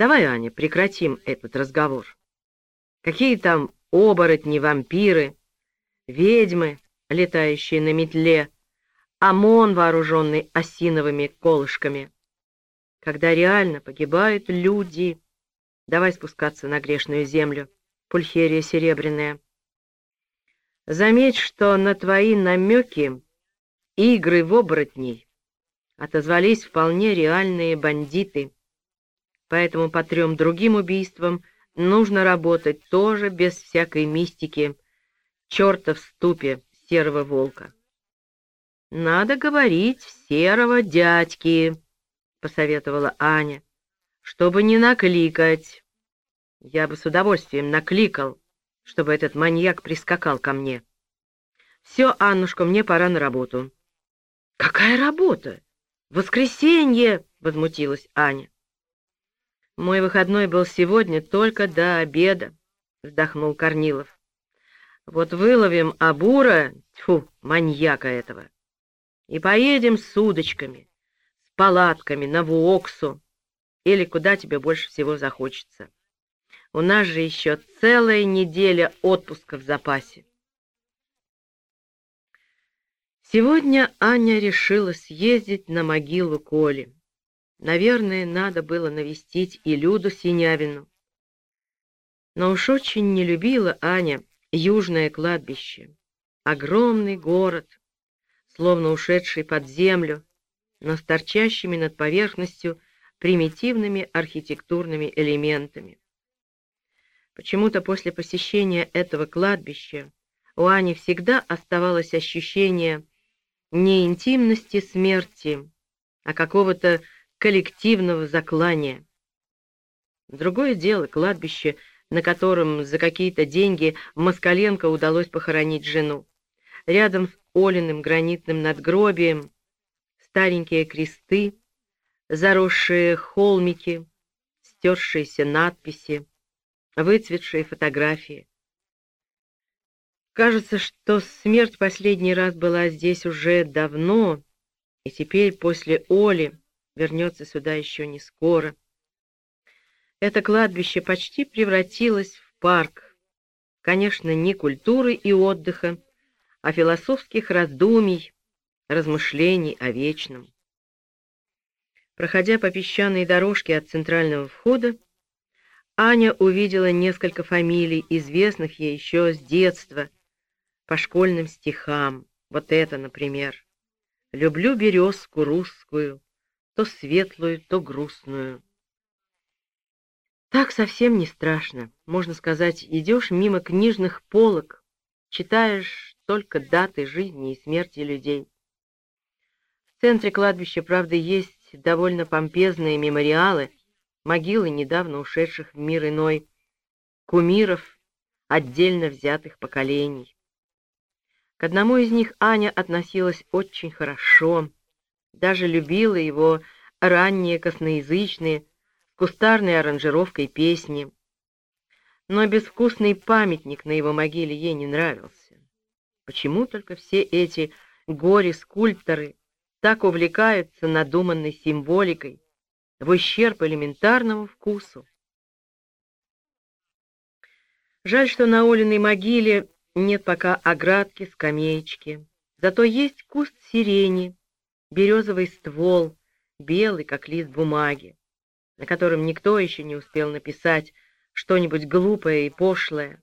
Давай, Аня, прекратим этот разговор. Какие там оборотни, вампиры, ведьмы, летающие на метле, ОМОН, вооруженный осиновыми колышками. Когда реально погибают люди, давай спускаться на грешную землю, пульхерия серебряная. Заметь, что на твои намеки игры в оборотней отозвались вполне реальные бандиты. Поэтому по трем другим убийствам нужно работать тоже без всякой мистики, черта в ступе серого волка. «Надо говорить серого дядьки», — посоветовала Аня, — «чтобы не накликать. Я бы с удовольствием накликал, чтобы этот маньяк прискакал ко мне. Все, Аннушка, мне пора на работу». «Какая работа? Воскресенье!» — возмутилась Аня. «Мой выходной был сегодня только до обеда», — вздохнул Корнилов. «Вот выловим Абура, тьфу, маньяка этого, и поедем с удочками, с палатками на Вуоксу или куда тебе больше всего захочется. У нас же еще целая неделя отпуска в запасе». Сегодня Аня решила съездить на могилу Коли. Наверное, надо было навестить и Люду Синявину. Но уж очень не любила Аня южное кладбище. Огромный город, словно ушедший под землю, но с торчащими над поверхностью примитивными архитектурными элементами. Почему-то после посещения этого кладбища у Ани всегда оставалось ощущение не интимности смерти, а какого-то коллективного заклания. Другое дело — кладбище, на котором за какие-то деньги Москаленко удалось похоронить жену. Рядом с Олиным гранитным надгробием старенькие кресты, заросшие холмики, стершиеся надписи, выцветшие фотографии. Кажется, что смерть последний раз была здесь уже давно, и теперь после Оли вернется сюда еще не скоро. Это кладбище почти превратилось в парк. Конечно, не культуры и отдыха, а философских раздумий, размышлений о вечном. Проходя по песчаной дорожке от центрального входа, Аня увидела несколько фамилий, известных ей еще с детства, по школьным стихам. Вот это, например. «Люблю березку русскую, то светлую, то грустную. Так совсем не страшно. Можно сказать, идешь мимо книжных полок, читаешь только даты жизни и смерти людей. В центре кладбища, правда, есть довольно помпезные мемориалы, могилы недавно ушедших в мир иной, кумиров отдельно взятых поколений. К одному из них Аня относилась очень хорошо, даже любила его ранние косноязычные, с кустарной аранжировкой песни. Но безвкусный памятник на его могиле ей не нравился. Почему только все эти горе-скульпторы так увлекаются надуманной символикой в ущерб элементарному вкусу? Жаль, что на Олиной могиле нет пока оградки, скамеечки. Зато есть куст сирени, березовый ствол, белый, как лист бумаги, на котором никто еще не успел написать что-нибудь глупое и пошлое.